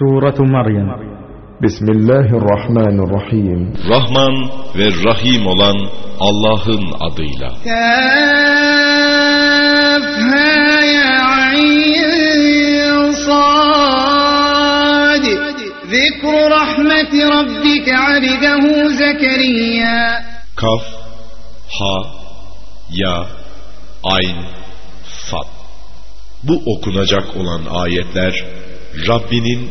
سورة مريم بسم الله الرحمن الرحيم Rahman ve Rahim olan Allah'ın adıyla. كافها يا عين صاد ذكر رحمة ربك عبده زكريا Kaf, Ha, Ya, Ayn, Sad. Bu okunacak olan ayetler Rabbinin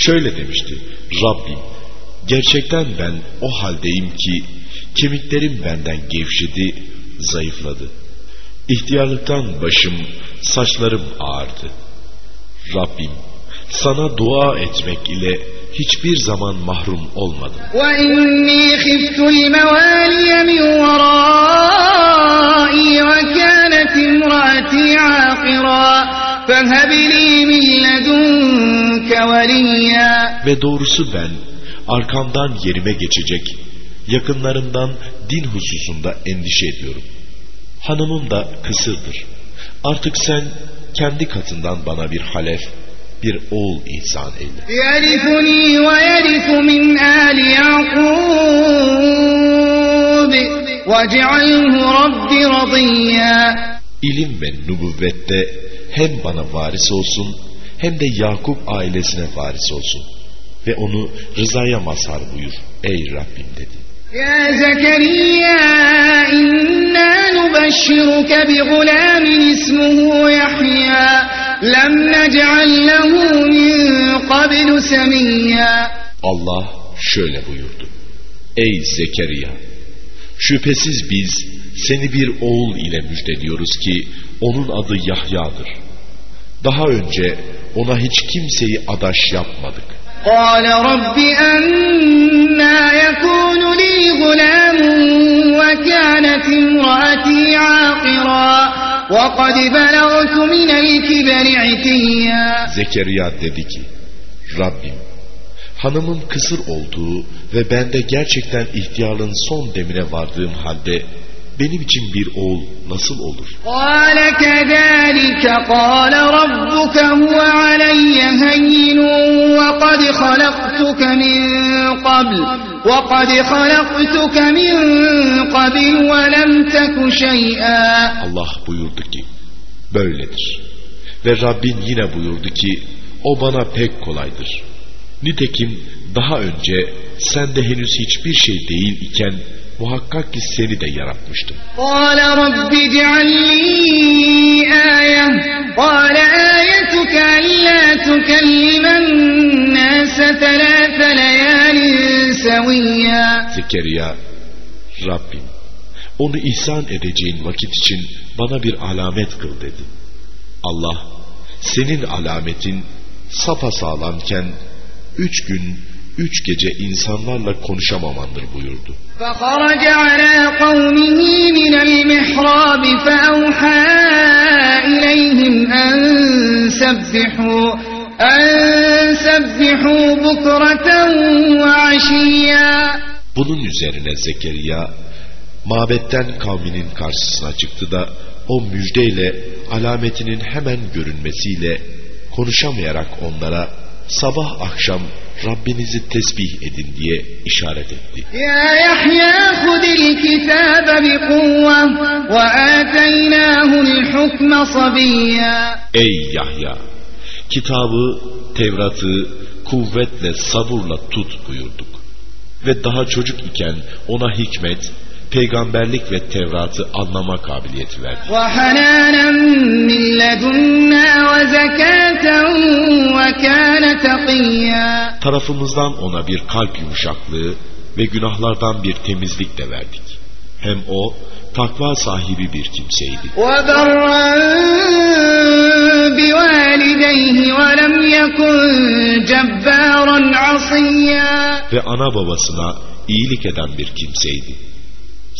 Şöyle demişti, Rabbim gerçekten ben o haldeyim ki kemiklerim benden gevşedi, zayıfladı. İhtiyarlıktan başım, saçlarım ağardı. Rabbim sana dua etmek ile hiçbir zaman mahrum olmadım. وإني خفت الموالي من ورائي وكانت امرأتي عاقرا ve doğrusu ben arkamdan yerime geçecek yakınlarından din hususunda endişe ediyorum. Hanımım da kısırdır. Artık sen kendi katından bana bir halef, bir oğul ihsan eyle. Yarifuni ve yarifu. İlim ve nübüvvette hem bana varis olsun hem de Yakup ailesine varis olsun. Ve onu rızaya mazhar buyur ey Rabbim dedi. Ya Zekeriya inna nubşiruke bi gulamin ismuhu Yahya lem nec'al lehu min qablu semiyya. Allah şöyle buyurdu. Ey Zekeriya şüphesiz biz seni bir oğul ile müjdeliyoruz ki onun adı Yahya'dır. Daha önce ona hiç kimseyi adaş yapmadık. قال رب أنا يكون لي غلام وكانت امرأتي عاقرا وقد بلغت من الكبر عتيا Zekeriya dedi ki, Rabbim, hanımın kısır olduğu ve bende gerçekten ihtiyarlığın son demine vardığım halde benim için bir oğul nasıl olur? قال كذلك قال ربك هو علي هين وقد خلقتك من قبل وقد خلقتك من قبل ولم تك شيئا Allah buyurdu ki, böyledir. Ve Rabbin yine buyurdu ki, o bana pek kolaydır. Nitekim daha önce sen de henüz hiçbir şey değil iken muhakkak ki seni de yaratmıştım. قال رب اجعل لي آية قال آيتك ألا تكلم الناس ثلاث ليال سويا Zekeriya, Rabbim, onu ihsan edeceğin vakit için bana bir alamet kıl dedi. Allah, senin alametin sapasağlamken üç gün, üç gece insanlarla konuşamamandır buyurdu. فخرج على قومه من المحراب فأوحى إليهم أن سبحوا أن سبحوا بكرة وعشيا Bunun üzerine Zekeriya, mabetten kavminin karşısına çıktı da o müjdeyle alametinin hemen görünmesiyle konuşamayarak onlara sabah akşam Rabbinizi tesbih edin diye işaret etti. Ya Yahya hudil kitabe bi kuvve ve ateynahu'l hukme sabiyya. Ey Yahya! Kitabı, Tevrat'ı kuvvetle, sabırla tut buyurduk. Ve daha çocuk iken ona hikmet, peygamberlik ve Tevrat'ı anlama kabiliyeti verdi. Tarafımızdan ona bir kalp yumuşaklığı ve günahlardan bir temizlik de verdik. Hem o takva sahibi bir kimseydi. Ve ana babasına iyilik eden bir kimseydi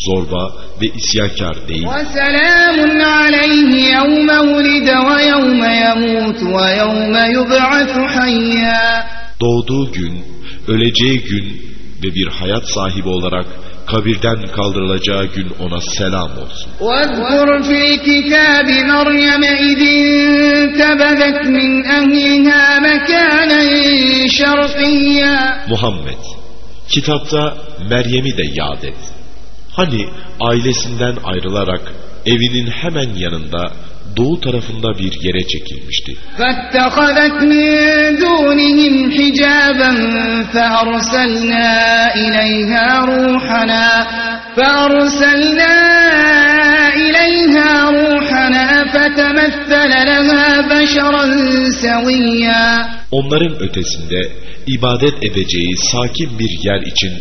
Zorba ve isyankar değil. وسلام عليه يوم ولد ويوم يموت ويوم يبعث حيا Doğduğu gün, öleceği gün ve bir hayat sahibi olarak kabirden kaldırılacağı gün ona selam olsun. واذكر في الكتاب مريم إذ انتبذت من أهلها مكانا شرقيا Muhammed, kitapta Meryem'i de yad et. Hani ailesinden ayrılarak evinin hemen yanında doğu tarafında bir yere çekilmişti. فاتخذت من دونهم حجابا فأرسلنا إليها روحنا فأرسلنا إليها روحنا فتمثل لها بشرا سويا Onların ötesinde ibadet edeceği sakin bir yer için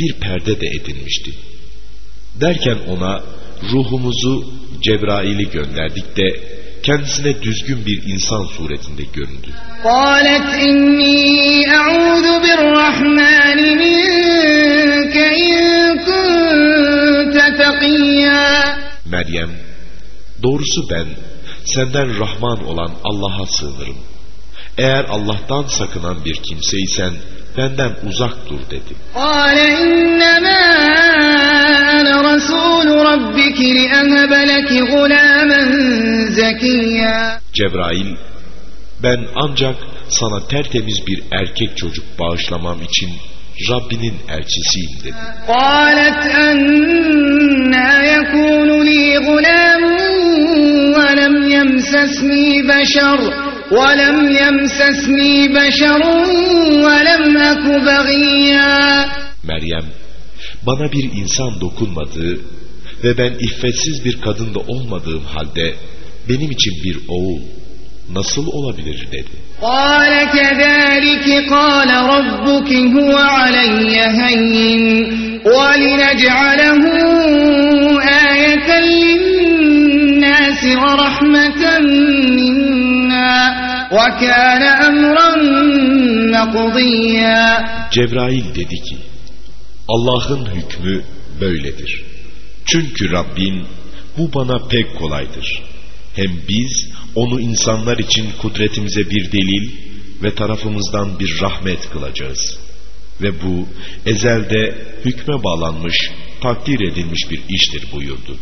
bir perde de edinmişti. Derken ona ruhumuzu Cebrail'i gönderdik de kendisine düzgün bir insan suretinde göründü. قالت إني أعوذ بالرحمن منك إن كنت تقيا Meryem, doğrusu ben senden Rahman olan Allah'a sığınırım. Eğer Allah'tan sakınan bir kimseysen benden uzak dur dedi. قال إنما أنا رسول ربك لأهب لك غلاما زكيا Cebrail, ben ancak sana tertemiz bir erkek çocuk bağışlamam için Rabbinin elçisiyim dedi. قالت أنا يكون لي غلام ولم يمسسني بشر ولم يمسسني بشر ولم أك بغيا Meryem, bana bir insan dokunmadığı ve ben iffetsiz bir kadın da olmadığım halde benim için bir oğul nasıl olabilir dedi. قال كذلك قال ربك هو علي هين ولنجعله آية للناس ورحمة منا وكان أمرا مقضيا Cebrail dedi ki, Allah'ın hükmü böyledir. Çünkü Rabbin bu bana pek kolaydır. Hem biz onu insanlar için kudretimize bir delil ve tarafımızdan bir rahmet kılacağız. Ve bu ezelde hükme bağlanmış, takdir edilmiş bir iştir buyurdu.